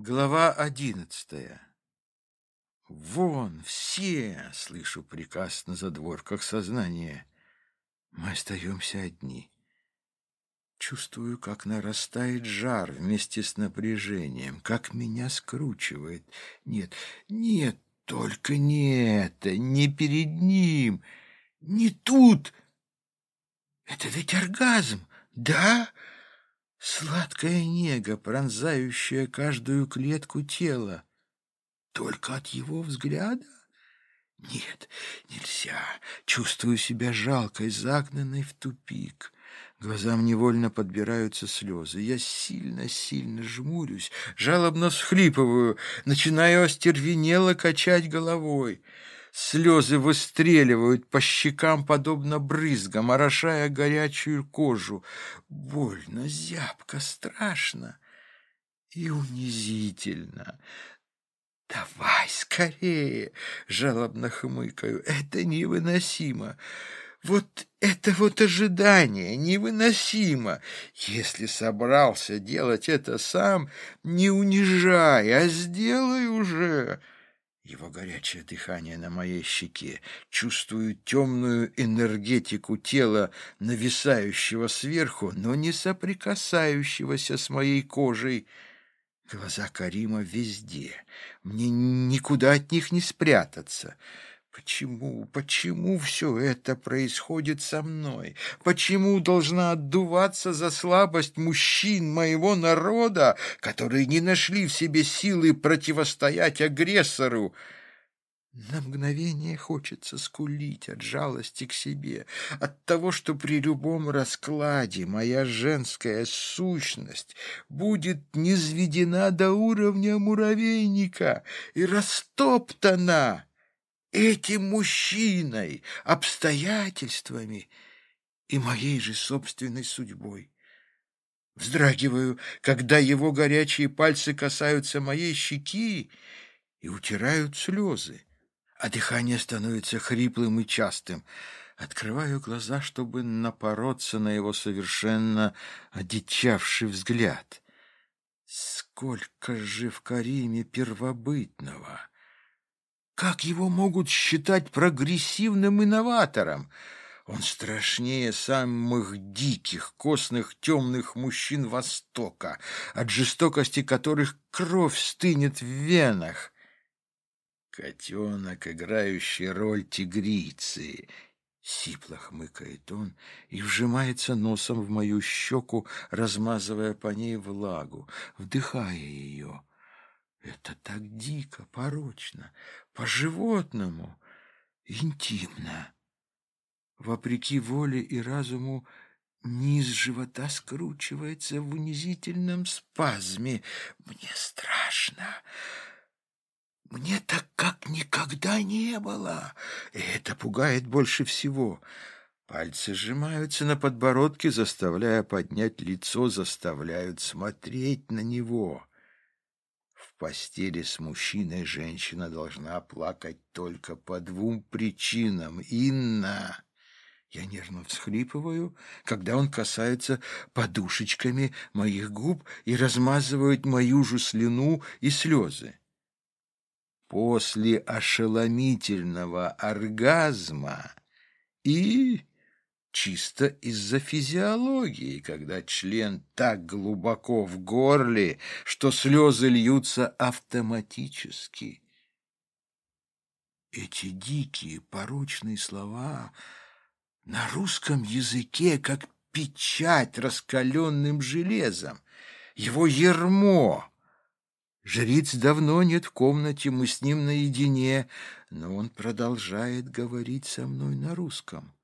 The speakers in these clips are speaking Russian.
Глава одиннадцатая. «Вон, все!» — слышу приказ на задворках сознания. Мы остаемся одни. Чувствую, как нарастает жар вместе с напряжением, как меня скручивает. Нет, нет, только не это, не перед ним, не тут. Это ведь оргазм, да? Сладкая нега, пронзающая каждую клетку тела. Только от его взгляда? Нет, нельзя. Чувствую себя жалкой, загнанной в тупик. Глазам невольно подбираются слезы. Я сильно-сильно жмурюсь, жалобно всхлипываю, начинаю остервенело качать головой. Слезы выстреливают по щекам, подобно брызгам, орошая горячую кожу. Больно, зябко, страшно и унизительно. «Давай скорее!» — жалобно хмыкаю. «Это невыносимо!» Вот это вот ожидание невыносимо. Если собрался делать это сам, не унижай, а сделай уже. Его горячее дыхание на моей щеке. Чувствую темную энергетику тела, нависающего сверху, но не соприкасающегося с моей кожей. Глаза Карима везде. Мне никуда от них не спрятаться. Почему, почему все это происходит со мной? Почему должна отдуваться за слабость мужчин моего народа, которые не нашли в себе силы противостоять агрессору? На мгновение хочется скулить от жалости к себе, от того, что при любом раскладе моя женская сущность будет низведена до уровня муравейника и растоптана этим мужчиной, обстоятельствами и моей же собственной судьбой. Вздрагиваю, когда его горячие пальцы касаются моей щеки и утирают слезы, а дыхание становится хриплым и частым. Открываю глаза, чтобы напороться на его совершенно одичавший взгляд. Сколько же в Кариме первобытного! Как его могут считать прогрессивным инноватором? Он страшнее самых диких, костных, темных мужчин Востока, от жестокости которых кровь стынет в венах. Котенок, играющий роль тигрицы, Сипло хмыкает он и вжимается носом в мою щеку, размазывая по ней влагу, вдыхая ее. Это так дико, порочно, по-животному, интимно. Вопреки воле и разуму, низ живота скручивается в унизительном спазме. Мне страшно. Мне так как никогда не было. И это пугает больше всего. Пальцы сжимаются на подбородке, заставляя поднять лицо, заставляют смотреть на него постели с мужчиной женщина должна плакать только по двум причинам. Инна! Я нервно всхлипываю, когда он касается подушечками моих губ и размазывает мою же слюну и слезы. После ошеломительного оргазма и чисто из-за физиологии, когда член так глубоко в горле, что слезы льются автоматически. Эти дикие порочные слова на русском языке как печать раскаленным железом, его ермо. Жриц давно нет в комнате, мы с ним наедине, но он продолжает говорить со мной на русском.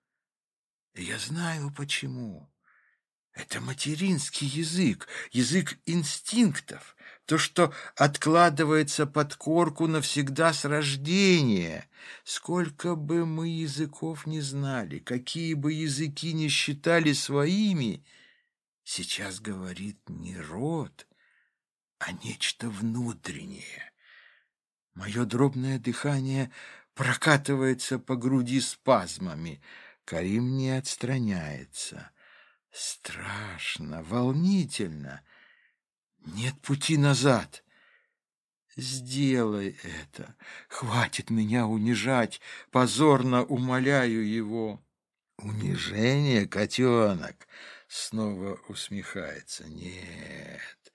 Я знаю почему. Это материнский язык, язык инстинктов, то, что откладывается под корку навсегда с рождения. Сколько бы мы языков не знали, какие бы языки не считали своими, сейчас говорит не род, а нечто внутреннее. Мое дробное дыхание прокатывается по груди спазмами — Карим не отстраняется. Страшно, волнительно. Нет пути назад. Сделай это. Хватит меня унижать. Позорно умоляю его. Унижение, котенок, снова усмехается. Нет,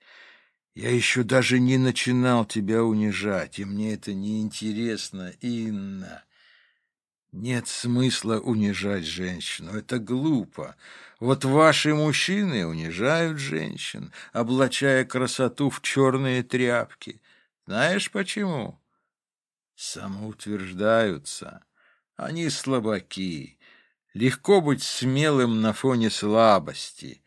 я еще даже не начинал тебя унижать, и мне это не интересно, Инна. Нет смысла унижать женщину, это глупо. Вот ваши мужчины унижают женщин, облачая красоту в черные тряпки. Знаешь почему? Самоутверждаются. Они слабаки. Легко быть смелым на фоне слабости.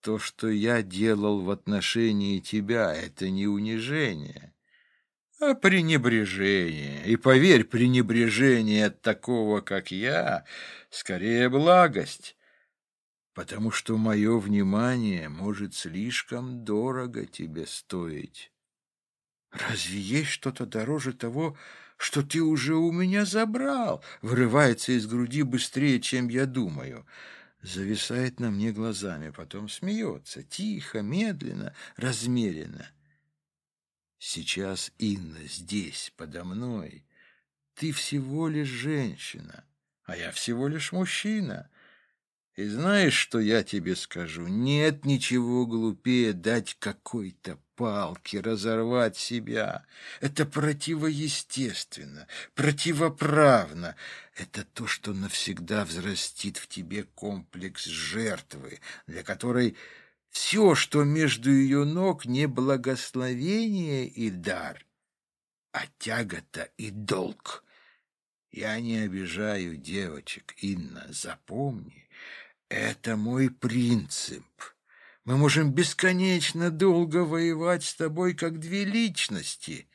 То, что я делал в отношении тебя, это не унижение, а пренебрежение. И поверь, пренебрежение от такого, как я, скорее благость, потому что мое внимание может слишком дорого тебе стоить. Разве есть что-то дороже того, что ты уже у меня забрал? Вырывается из груди быстрее, чем я думаю зависает на мне глазами, потом смеется, тихо, медленно, размеренно. Сейчас Инна здесь, подо мной. Ты всего лишь женщина, а я всего лишь мужчина. И знаешь, что я тебе скажу? Нет ничего глупее дать какой-то палки, разорвать себя. Это противоестественно, противоправно. Это то, что навсегда взрастит в тебе комплекс жертвы, для которой все, что между ее ног, не благословение и дар, а тягота и долг. Я не обижаю девочек, Инна, запомни, это мой принцип. Мы можем бесконечно долго воевать с тобой, как две личности,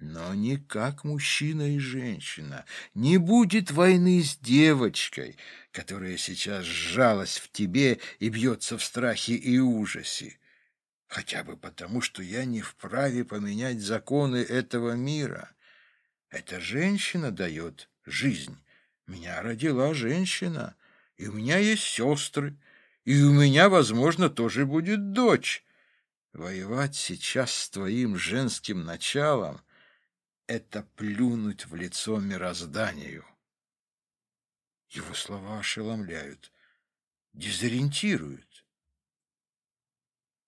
но не как мужчина и женщина. Не будет войны с девочкой, которая сейчас сжалась в тебе и бьется в страхе и ужасе. Хотя бы потому, что я не вправе поменять законы этого мира. Эта женщина дает жизнь. Меня родила женщина, и у меня есть сестры, и у меня, возможно, тоже будет дочь. Воевать сейчас с твоим женским началом — это плюнуть в лицо мирозданию. Его слова ошеломляют, дезориентируют.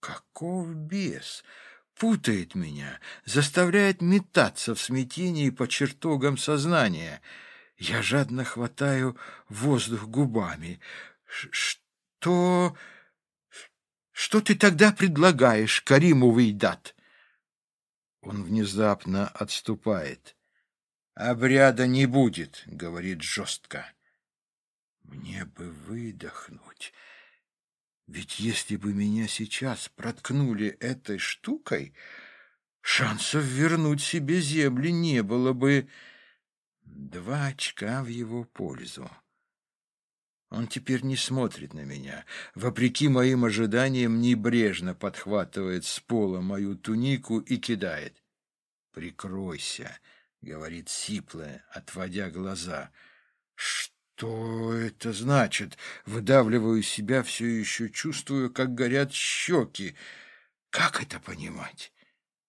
Каков бес! Путает меня, заставляет метаться в смятении по чертогам сознания. Я жадно хватаю воздух губами. Что? то что ты тогда предлагаешь, Кариму Вейдат? Он внезапно отступает. «Обряда не будет», — говорит жестко. «Мне бы выдохнуть. Ведь если бы меня сейчас проткнули этой штукой, шансов вернуть себе земли не было бы. Два очка в его пользу». Он теперь не смотрит на меня. Вопреки моим ожиданиям, небрежно подхватывает с пола мою тунику и кидает. «Прикройся», — говорит сиплая, отводя глаза. «Что это значит?» Выдавливаю себя, все еще чувствую, как горят щеки. «Как это понимать?»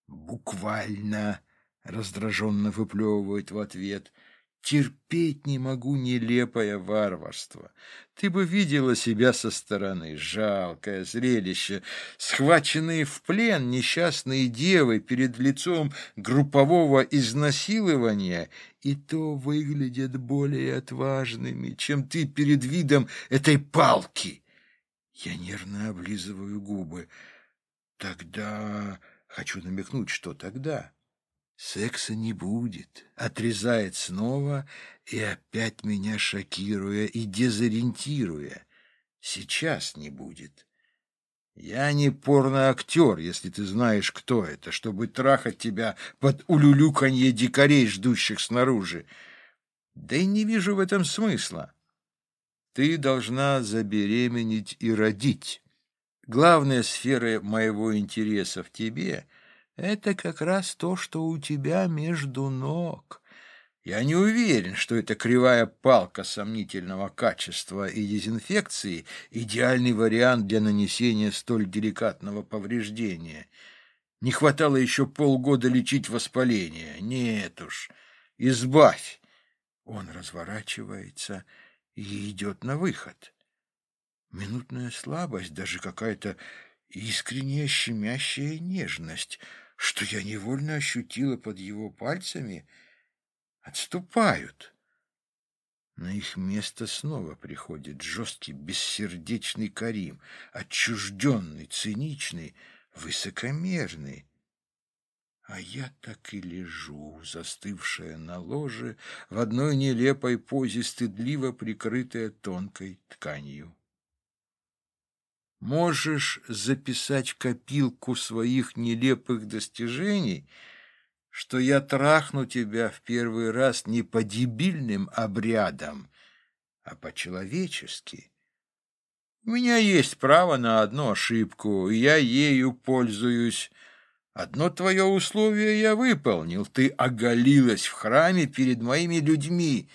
«Буквально», — раздраженно выплевывает в ответ, — Терпеть не могу нелепое варварство. Ты бы видела себя со стороны. Жалкое зрелище. Схваченные в плен несчастные девы перед лицом группового изнасилования и то выглядят более отважными, чем ты перед видом этой палки. Я нервно облизываю губы. Тогда... Хочу намекнуть, что тогда... Секса не будет. Отрезает снова и опять меня шокируя и дезориентируя. Сейчас не будет. Я не порноактер, если ты знаешь, кто это, чтобы трахать тебя под улюлюканье дикарей, ждущих снаружи. Да и не вижу в этом смысла. Ты должна забеременеть и родить. Главная сфера моего интереса в тебе — это как раз то, что у тебя между ног. Я не уверен, что эта кривая палка сомнительного качества и дезинфекции – идеальный вариант для нанесения столь деликатного повреждения. Не хватало еще полгода лечить воспаление. Нет уж, избавь. Он разворачивается и идет на выход. Минутная слабость, даже какая-то искренняя щемящая нежность, что я невольно ощутила под его пальцами, отступают. На их место снова приходит жесткий, бессердечный Карим, отчужденный, циничный, высокомерный. А я так и лежу, застывшая на ложе, в одной нелепой позе, стыдливо прикрытая тонкой тканью. Можешь записать копилку своих нелепых достижений, что я трахну тебя в первый раз не по дебильным обрядам, а по-человечески. У меня есть право на одну ошибку, и я ею пользуюсь. Одно твое условие я выполнил. Ты оголилась в храме перед моими людьми.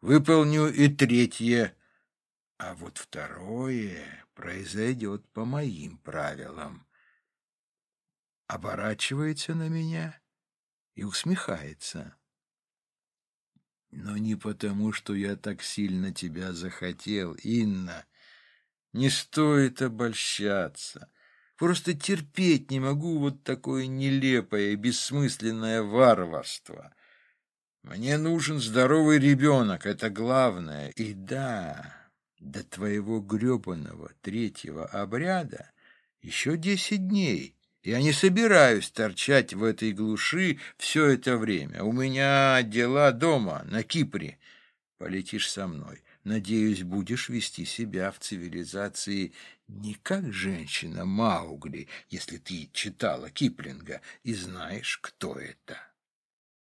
Выполню и третье. А вот второе произойдет по моим правилам. Оборачивается на меня и усмехается. Но не потому, что я так сильно тебя захотел, Инна. Не стоит обольщаться. Просто терпеть не могу вот такое нелепое и бессмысленное варварство. Мне нужен здоровый ребенок, это главное. И да, до твоего гребаного третьего обряда еще десять дней. Я не собираюсь торчать в этой глуши все это время. У меня дела дома, на Кипре. Полетишь со мной. Надеюсь, будешь вести себя в цивилизации не как женщина Маугли, если ты читала Киплинга и знаешь, кто это.